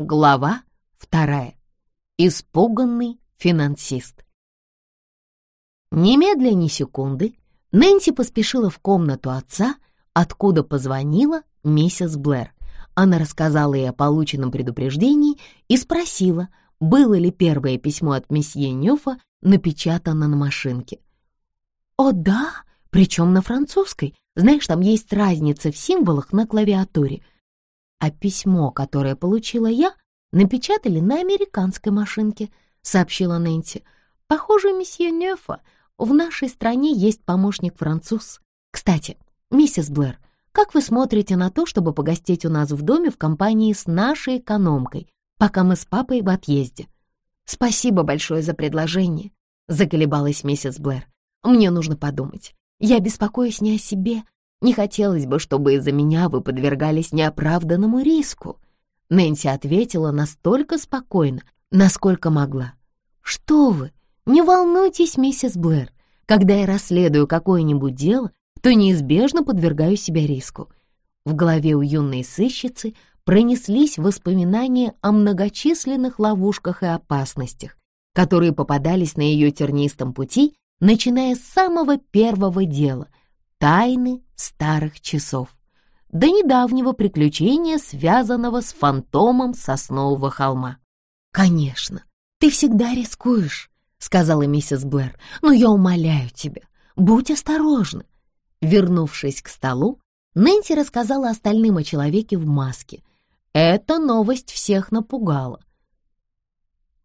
Глава вторая. Испуганный финансист. Немедля ни секунды Нэнси поспешила в комнату отца, откуда позвонила миссис Блэр. Она рассказала ей о полученном предупреждении и спросила, было ли первое письмо от месье Нёфа напечатано на машинке. «О да, причем на французской. Знаешь, там есть разница в символах на клавиатуре — а письмо, которое получила я, напечатали на американской машинке», — сообщила Нэнси. «Похоже, месье Нефа, в нашей стране есть помощник-француз. Кстати, миссис Блэр, как вы смотрите на то, чтобы погостить у нас в доме в компании с нашей экономкой, пока мы с папой в отъезде?» «Спасибо большое за предложение», — заколебалась миссис Блэр. «Мне нужно подумать. Я беспокоюсь не о себе, не хотелось бы, чтобы из-за меня вы подвергались неоправданному риску». Нэнси ответила настолько спокойно, насколько могла. «Что вы, не волнуйтесь, миссис Блэр. Когда я расследую какое-нибудь дело, то неизбежно подвергаю себя риску». В голове у юной сыщицы пронеслись воспоминания о многочисленных ловушках и опасностях, которые попадались на ее тернистом пути, начиная с самого первого дела — тайны старых часов, до недавнего приключения, связанного с фантомом соснового холма. «Конечно, ты всегда рискуешь», — сказала миссис Блэр, «но я умоляю тебя, будь осторожна». Вернувшись к столу, Нэнси рассказала остальным о человеке в маске. Эта новость всех напугала.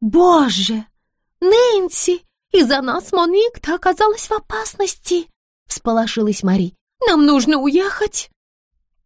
«Боже! Нэнси! Из-за нас Моник-то оказалась в опасности!» — всполошилась Мари. «Нам нужно уехать!»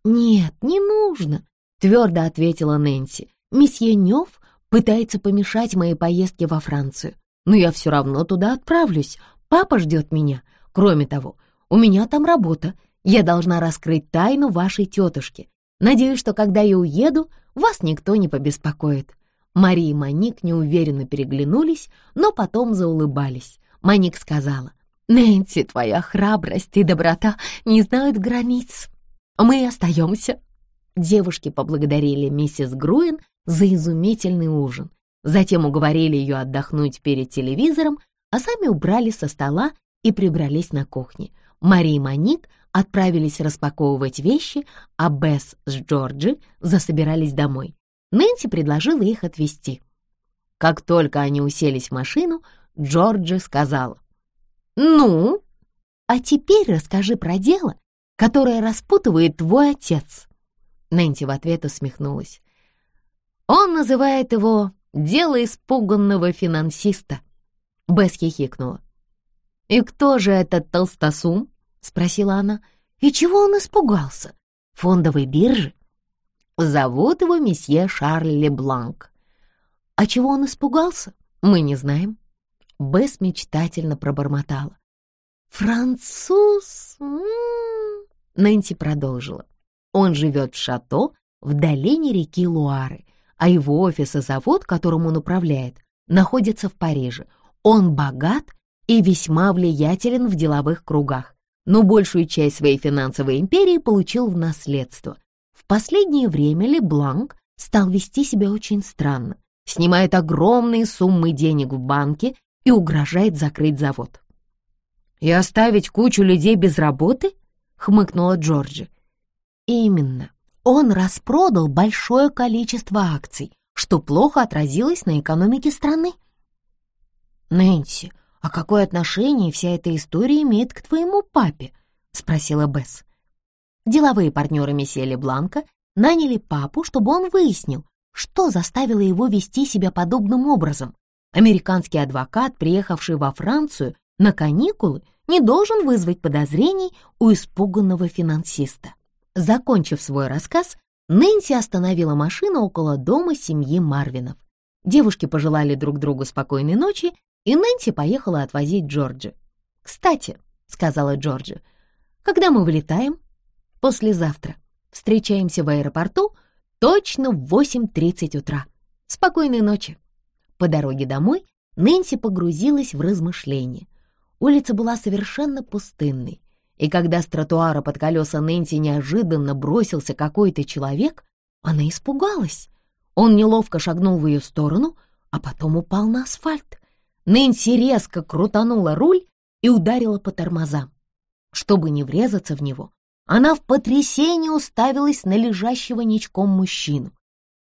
«Нет, не нужно», — твердо ответила Нэнси. «Месье Нёв пытается помешать моей поездке во Францию, но я все равно туда отправлюсь. Папа ждет меня. Кроме того, у меня там работа. Я должна раскрыть тайну вашей тетушки. Надеюсь, что когда я уеду, вас никто не побеспокоит». Мари и Маник неуверенно переглянулись, но потом заулыбались. Маник сказала — Нэнси, твоя храбрость и доброта не знают границ. Мы остаемся». Девушки поблагодарили миссис Груин за изумительный ужин. Затем уговорили ее отдохнуть перед телевизором, а сами убрали со стола и прибрались на кухне. Мари и Моник отправились распаковывать вещи, а Бесс с Джорджи засобирались домой. Нэнси предложила их отвезти. Как только они уселись в машину, Джорджи сказала, «Ну, а теперь расскажи про дело, которое распутывает твой отец». Нэнси в ответ усмехнулась. «Он называет его «дело испуганного финансиста». Бесс хихикнула. «И кто же этот толстосум?» — спросила она. «И чего он испугался? Фондовой биржи?» «Зовут его месье Шарль Лебланк». «А чего он испугался? Мы не знаем». Бесс мечтательно пробормотала. «Француз?» м-м-м». Нэнси продолжила. «Он живет в шато в долине реки Луары, а его офис и завод, которым он управляет, находятся в Париже. Он богат и весьма влиятелен в деловых кругах, но большую часть своей финансовой империи получил в наследство. В последнее время Лебланк стал вести себя очень странно, снимает огромные суммы денег в банке и угрожает закрыть завод. «И оставить кучу людей без работы?» — хмыкнула Джорджи. «Именно. Он распродал большое количество акций, что плохо отразилось на экономике страны». «Нэнси, а какое отношение вся эта история имеет к твоему папе?» — спросила Бесс. Деловые партнеры месье Бланка наняли папу, чтобы он выяснил, что заставило его вести себя подобным образом, Американский адвокат, приехавший во Францию на каникулы, не должен вызвать подозрений у испуганного финансиста. Закончив свой рассказ, Нэнси остановила машину около дома семьи Марвинов. Девушки пожелали друг другу спокойной ночи, и Нэнси поехала отвозить Джорджи. «Кстати», — сказала Джорджи, — «когда мы вылетаем?» «Послезавтра. Встречаемся в аэропорту точно в 8.30 утра. Спокойной ночи». По дороге домой Нэнси погрузилась в размышления. Улица была совершенно пустынной, и когда с тротуара под колеса Нэнси неожиданно бросился какой-то человек, она испугалась. Он неловко шагнул в ее сторону, а потом упал на асфальт. Нэнси резко крутанула руль и ударила по тормозам. Чтобы не врезаться в него, она в потрясении уставилась на лежащего ничком мужчину.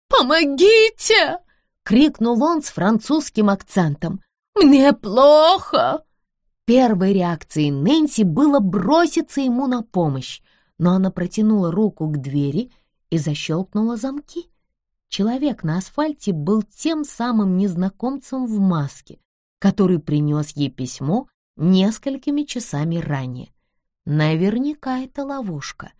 «Помогите!» — крикнул он с французским акцентом. «Мне плохо!» Первой реакцией Нэнси было броситься ему на помощь, но она протянула руку к двери и защелкнула замки. Человек на асфальте был тем самым незнакомцем в маске, который принес ей письмо несколькими часами ранее. Наверняка это ловушка.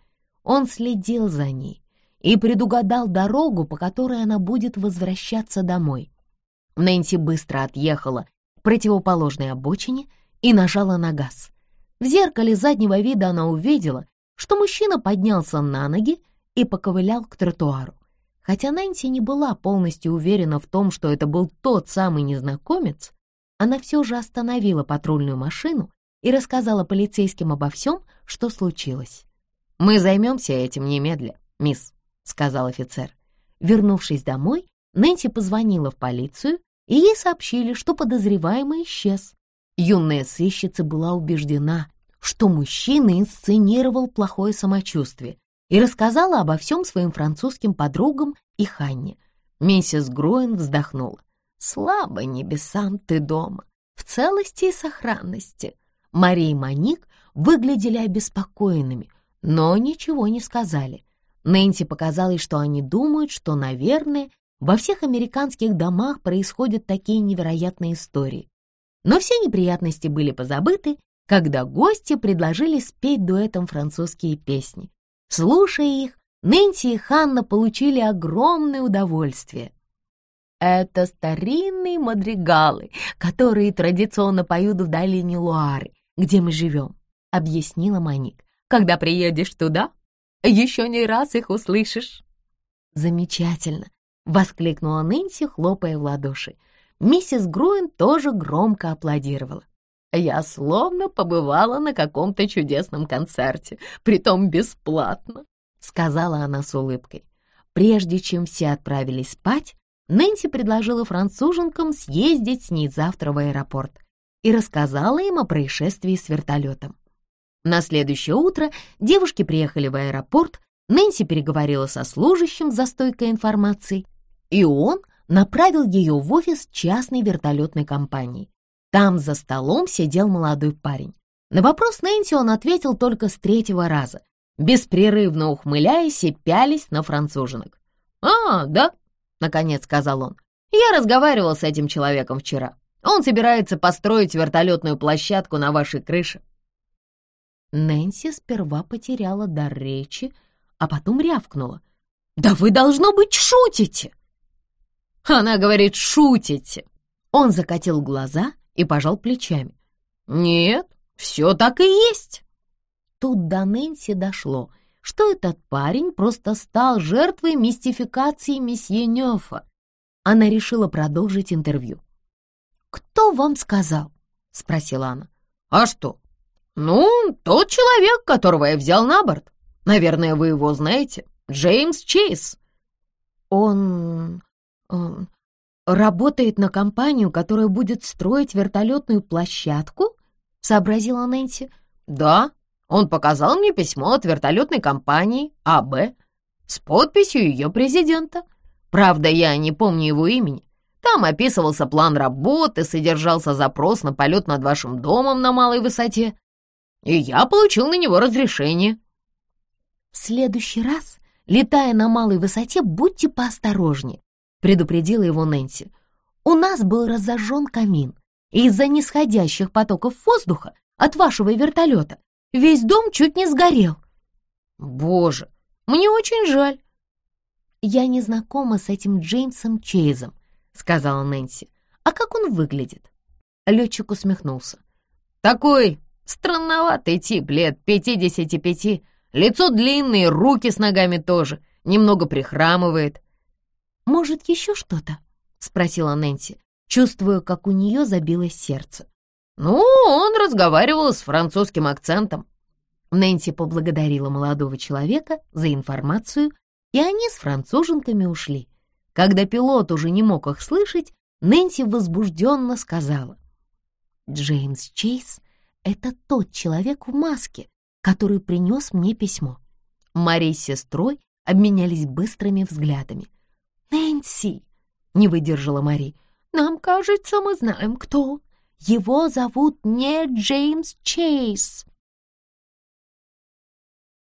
Он следил за ней и предугадал дорогу, по которой она будет возвращаться домой. Нэнси быстро отъехала к противоположной обочине и нажала на газ. В зеркале заднего вида она увидела, что мужчина поднялся на ноги и поковылял к тротуару. Хотя Нэнси не была полностью уверена в том, что это был тот самый незнакомец, она все же остановила патрульную машину и рассказала полицейским обо всем, что случилось. «Мы займемся этим немедля, мисс», — сказал офицер. Вернувшись домой, Нэнси позвонила в полицию, и ей сообщили, что подозреваемый исчез. Юная сыщица была убеждена, что мужчина инсценировал плохое самочувствие и рассказала обо всем своим французским подругам и Ханне. Миссис Гроин вздохнула. «Слабо небесам ты дома, в целости и сохранности». Мария и Моник выглядели обеспокоенными, но ничего не сказали. Нэнси показалось, что они думают, что, наверное, во всех американских домах происходят такие невероятные истории. Но все неприятности были позабыты, когда гости предложили спеть дуэтом французские песни. Слушая их, Нэнси и Ханна получили огромное удовольствие. Это старинные мадригалы, которые традиционно поют в долине Луары, где мы живем, — объяснила Маник. Когда приедешь туда, еще не раз их услышишь. Замечательно, — воскликнула Нэнси, хлопая в ладоши. Миссис Груин тоже громко аплодировала. Я словно побывала на каком-то чудесном концерте, притом бесплатно, — сказала она с улыбкой. Прежде чем все отправились спать, Нэнси предложила француженкам съездить с ней завтра в аэропорт и рассказала им о происшествии с вертолетом. На следующее утро девушки приехали в аэропорт, Нэнси переговорила со служащим за стойкой информации, и он направил ее в офис частной вертолетной компании. Там за столом сидел молодой парень. На вопрос Нэнси он ответил только с третьего раза, беспрерывно ухмыляясь и пялись на француженок. «А, да», — наконец сказал он, — «я разговаривал с этим человеком вчера. Он собирается построить вертолетную площадку на вашей крыше». Нэнси сперва потеряла дар речи, а потом рявкнула. «Да вы, должно быть, шутите!» Она говорит, шутите. Он закатил глаза и пожал плечами. Нет, все так и есть. Тут до Нэнси дошло, что этот парень просто стал жертвой мистификации месье Нёфа. Она решила продолжить интервью. «Кто вам сказал?» — спросила она. «А что?» «Ну, тот человек, которого я взял на борт. Наверное, вы его знаете. Джеймс Чейз». «Он... он работает на компанию, которая будет строить вертолетную площадку?» — сообразила Нэнси. «Да, он показал мне письмо от вертолетной компании АБ с подписью ее президента. Правда, я не помню его имени. Там описывался план работы, содержался запрос на полет над вашим домом на малой высоте. И я получил на него разрешение». «В следующий раз, летая на малой высоте, будьте поосторожнее», — предупредила его Нэнси. «У нас был разожжен камин, и из-за нисходящих потоков воздуха от вашего вертолета весь дом чуть не сгорел». «Боже, мне очень жаль». «Я не знакома с этим Джеймсом Чейзом», — сказала Нэнси. «А как он выглядит?» Летчик усмехнулся. «Такой странноватый тип, лет пятидесяти пяти, лицо длинное, руки с ногами тоже, немного прихрамывает». «Может, еще что-то?» — спросила Нэнси, чувствуя, как у нее забилось сердце. «Ну, он разговаривал с французским акцентом». Нэнси поблагодарила молодого человека за информацию, и они с француженками ушли. Когда пилот уже не мог их слышать, Нэнси возбужденно сказала. «Джеймс Чейз — это тот человек в маске, который принес мне письмо». Мари с сестрой обменялись быстрыми взглядами. «Нэнси!» — не выдержала Мари. «Нам кажется, мы знаем, кто он. Его зовут не Джеймс Чейз».